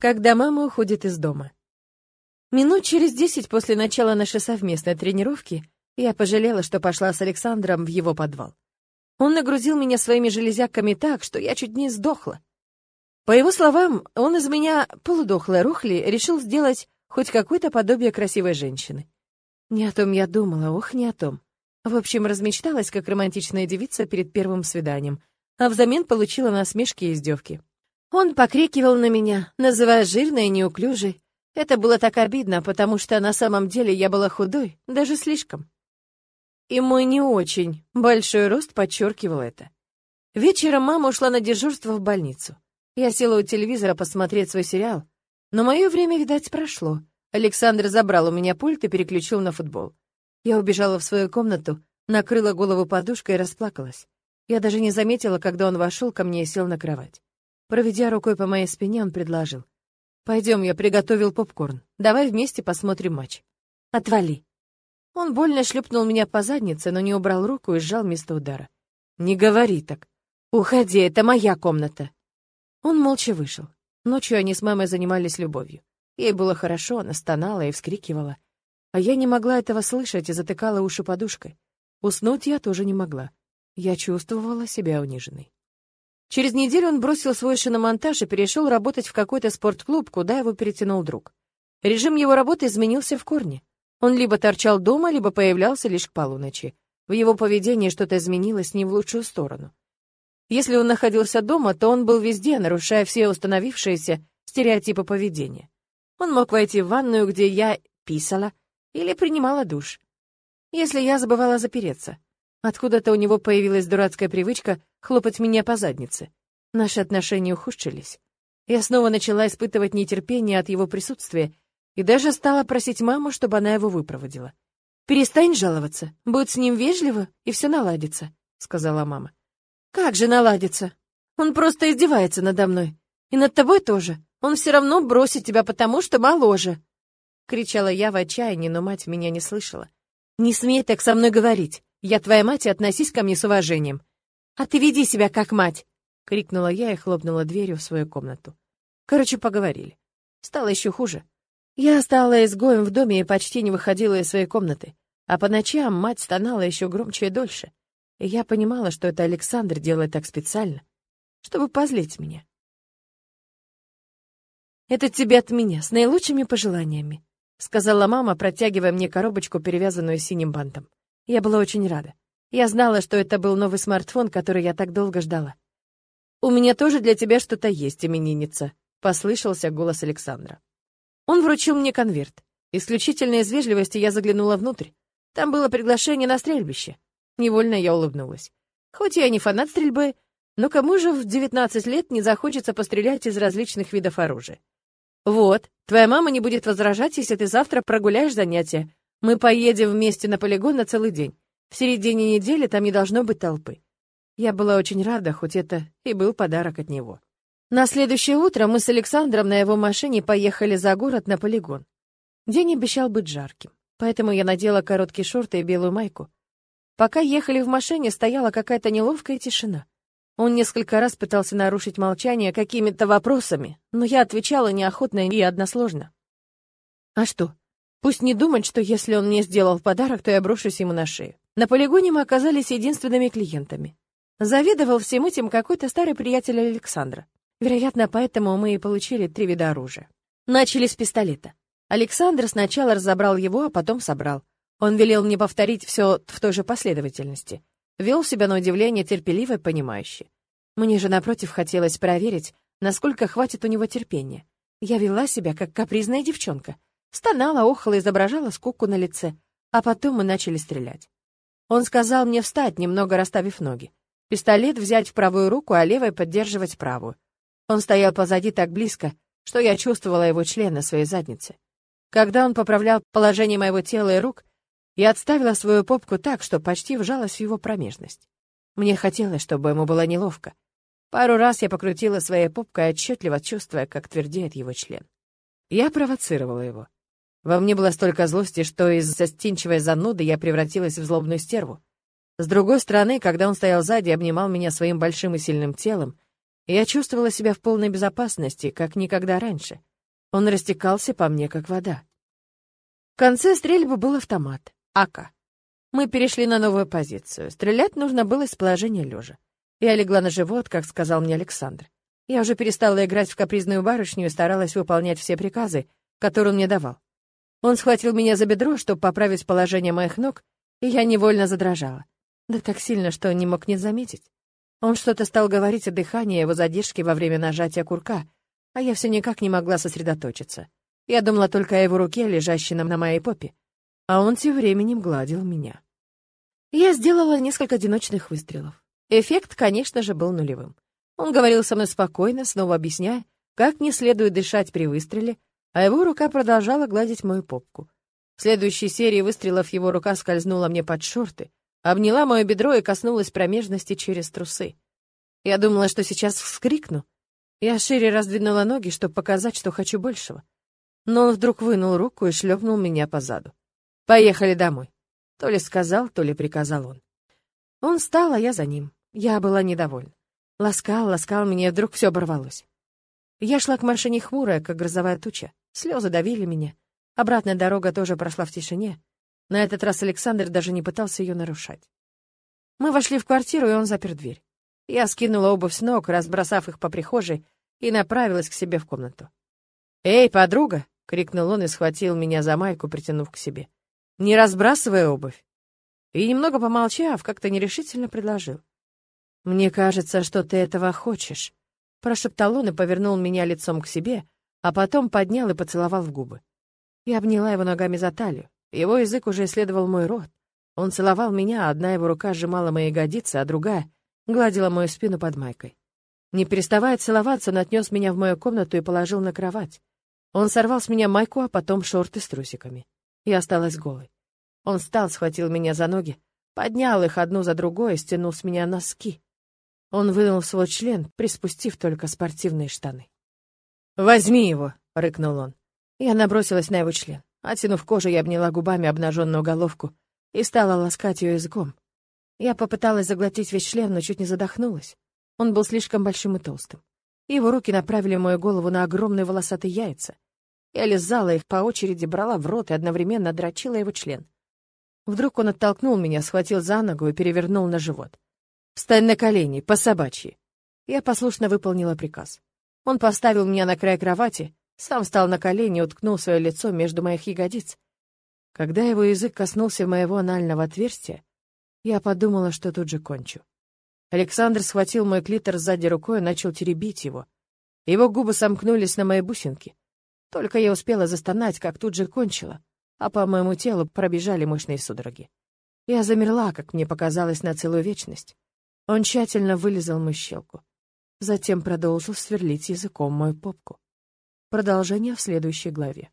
когда мама уходит из дома. Минут через десять после начала нашей совместной тренировки я пожалела, что пошла с Александром в его подвал. Он нагрузил меня своими железяками так, что я чуть не сдохла. По его словам, он из меня полудохлой рухли решил сделать хоть какое-то подобие красивой женщины. Не о том я думала, ох, не о том. В общем, размечталась, как романтичная девица перед первым свиданием, а взамен получила насмешки и издевки. Он покрикивал на меня, называя жирной и неуклюжей. Это было так обидно, потому что на самом деле я была худой, даже слишком. И мой не очень большой рост подчеркивал это. Вечером мама ушла на дежурство в больницу. Я села у телевизора посмотреть свой сериал, но мое время, видать, прошло. Александр забрал у меня пульт и переключил на футбол. Я убежала в свою комнату, накрыла голову подушкой и расплакалась. Я даже не заметила, когда он вошел ко мне и сел на кровать. Проведя рукой по моей спине, он предложил. «Пойдем, я приготовил попкорн. Давай вместе посмотрим матч». «Отвали», он больно шлепнул меня по заднице, но не убрал руку и сжал место удара. «Не говори так. Уходи, это моя комната». Он молча вышел. Ночью они с мамой занимались любовью. Ей было хорошо, она стонала и вскрикивала. А я не могла этого слышать и затыкала уши подушкой. Уснуть я тоже не могла. Я чувствовала себя униженной. Через неделю он бросил свой шиномонтаж и перешел работать в какой-то спортклуб, куда его перетянул друг. Режим его работы изменился в корне. Он либо торчал дома, либо появлялся лишь к полуночи. В его поведении что-то изменилось не в лучшую сторону. Если он находился дома, то он был везде, нарушая все установившиеся стереотипы поведения. Он мог войти в ванную, где я писала или принимала душ. Если я забывала запереться. Откуда-то у него появилась дурацкая привычка хлопать меня по заднице. Наши отношения ухудшились. Я снова начала испытывать нетерпение от его присутствия и даже стала просить маму, чтобы она его выпроводила. «Перестань жаловаться, будь с ним вежливо, и все наладится», — сказала мама. «Как же наладится? Он просто издевается надо мной. И над тобой тоже. Он все равно бросит тебя потому, что моложе», — кричала я в отчаянии, но мать меня не слышала. «Не смей так со мной говорить. Я твоя мать, и относись ко мне с уважением». «А ты веди себя как мать!» — крикнула я и хлопнула дверью в свою комнату. Короче, поговорили. Стало еще хуже. Я стала изгоем в доме и почти не выходила из своей комнаты, а по ночам мать стонала еще громче и дольше. И я понимала, что это Александр делает так специально, чтобы позлить меня. «Это тебе от меня, с наилучшими пожеланиями», — сказала мама, протягивая мне коробочку, перевязанную синим бантом. Я была очень рада. Я знала, что это был новый смартфон, который я так долго ждала. «У меня тоже для тебя что-то есть, именинница», — послышался голос Александра. Он вручил мне конверт. Исключительно из вежливости я заглянула внутрь. Там было приглашение на стрельбище. Невольно я улыбнулась. Хоть я не фанат стрельбы, но кому же в 19 лет не захочется пострелять из различных видов оружия? Вот, твоя мама не будет возражать, если ты завтра прогуляешь занятия. Мы поедем вместе на полигон на целый день. В середине недели там не должно быть толпы. Я была очень рада, хоть это и был подарок от него. На следующее утро мы с Александром на его машине поехали за город на полигон. День обещал быть жарким, поэтому я надела короткие шорты и белую майку. Пока ехали в машине, стояла какая-то неловкая тишина. Он несколько раз пытался нарушить молчание какими-то вопросами, но я отвечала неохотно и односложно. А что? Пусть не думает, что если он мне сделал подарок, то я брошусь ему на шею. На полигоне мы оказались единственными клиентами. Завидовал всем этим какой-то старый приятель Александра. Вероятно, поэтому мы и получили три вида оружия. Начали с пистолета. Александр сначала разобрал его, а потом собрал. Он велел мне повторить все в той же последовательности. Вел себя на удивление терпеливо и понимающе. Мне же, напротив, хотелось проверить, насколько хватит у него терпения. Я вела себя, как капризная девчонка. Стонала, охала, изображала скуку на лице. А потом мы начали стрелять. Он сказал мне встать, немного расставив ноги. Пистолет взять в правую руку, а левой поддерживать правую. Он стоял позади так близко, что я чувствовала его член на своей заднице. Когда он поправлял положение моего тела и рук, я отставила свою попку так, что почти вжалась в его промежность. Мне хотелось, чтобы ему было неловко. Пару раз я покрутила своей попкой, отчетливо чувствуя, как твердеет его член. Я провоцировала его. Во мне было столько злости, что из застенчивой зануды я превратилась в злобную стерву. С другой стороны, когда он стоял сзади и обнимал меня своим большим и сильным телом, я чувствовала себя в полной безопасности, как никогда раньше. Он растекался по мне, как вода. В конце стрельбы был автомат, АК. Мы перешли на новую позицию. Стрелять нужно было из положения лежа. Я легла на живот, как сказал мне Александр. Я уже перестала играть в капризную барышню и старалась выполнять все приказы, которые он мне давал. Он схватил меня за бедро, чтобы поправить положение моих ног, и я невольно задрожала. Да так сильно, что не мог не заметить. Он что-то стал говорить о дыхании и его задержке во время нажатия курка, а я все никак не могла сосредоточиться. Я думала только о его руке, лежащей на моей попе, а он тем временем гладил меня. Я сделала несколько одиночных выстрелов. Эффект, конечно же, был нулевым. Он говорил со мной спокойно, снова объясняя, как не следует дышать при выстреле, а его рука продолжала гладить мою попку. В следующей серии выстрелов его рука скользнула мне под шорты, обняла мое бедро и коснулась промежности через трусы. Я думала, что сейчас вскрикну. Я шире раздвинула ноги, чтобы показать, что хочу большего. Но он вдруг вынул руку и шлепнул меня по заду. «Поехали домой». То ли сказал, то ли приказал он. Он встал, а я за ним. Я была недовольна. Ласкал, ласкал меня, и вдруг все оборвалось. Я шла к машине хмурая, как грозовая туча. Слезы давили меня. Обратная дорога тоже прошла в тишине. На этот раз Александр даже не пытался ее нарушать. Мы вошли в квартиру, и он запер дверь. Я скинула обувь с ног, разбросав их по прихожей, и направилась к себе в комнату. «Эй, подруга!» — крикнул он и схватил меня за майку, притянув к себе. «Не разбрасывай обувь!» И, немного помолчав, как-то нерешительно предложил. «Мне кажется, что ты этого хочешь», — прошептал он и повернул меня лицом к себе, а потом поднял и поцеловал в губы. Я обняла его ногами за талию. Его язык уже исследовал мой рот. Он целовал меня, а одна его рука сжимала мои ягодицы, а другая гладила мою спину под майкой. Не переставая целоваться, он отнес меня в мою комнату и положил на кровать. Он сорвал с меня майку, а потом шорты с трусиками. Я осталась голой. Он встал, схватил меня за ноги, поднял их одну за другой и стянул с меня носки. Он вынул свой член, приспустив только спортивные штаны. «Возьми его!» — рыкнул он. Я набросилась на его член. Оттянув кожу, я обняла губами обнаженную головку и стала ласкать ее языком. Я попыталась заглотить весь член, но чуть не задохнулась. Он был слишком большим и толстым. Его руки направили мою голову на огромные волосатые яйца. Я лизала их по очереди, брала в рот и одновременно дрочила его член. Вдруг он оттолкнул меня, схватил за ногу и перевернул на живот. «Встань на колени, по собачьи!» Я послушно выполнила приказ. Он поставил меня на край кровати, сам встал на колени и уткнул свое лицо между моих ягодиц. Когда его язык коснулся моего анального отверстия, я подумала, что тут же кончу. Александр схватил мой клитор сзади рукой и начал теребить его. Его губы сомкнулись на моей бусинке. Только я успела застонать, как тут же кончила, а по моему телу пробежали мощные судороги. Я замерла, как мне показалось, на целую вечность. Он тщательно вылезал мою щелку. Затем продолжил сверлить языком мою попку. Продолжение в следующей главе.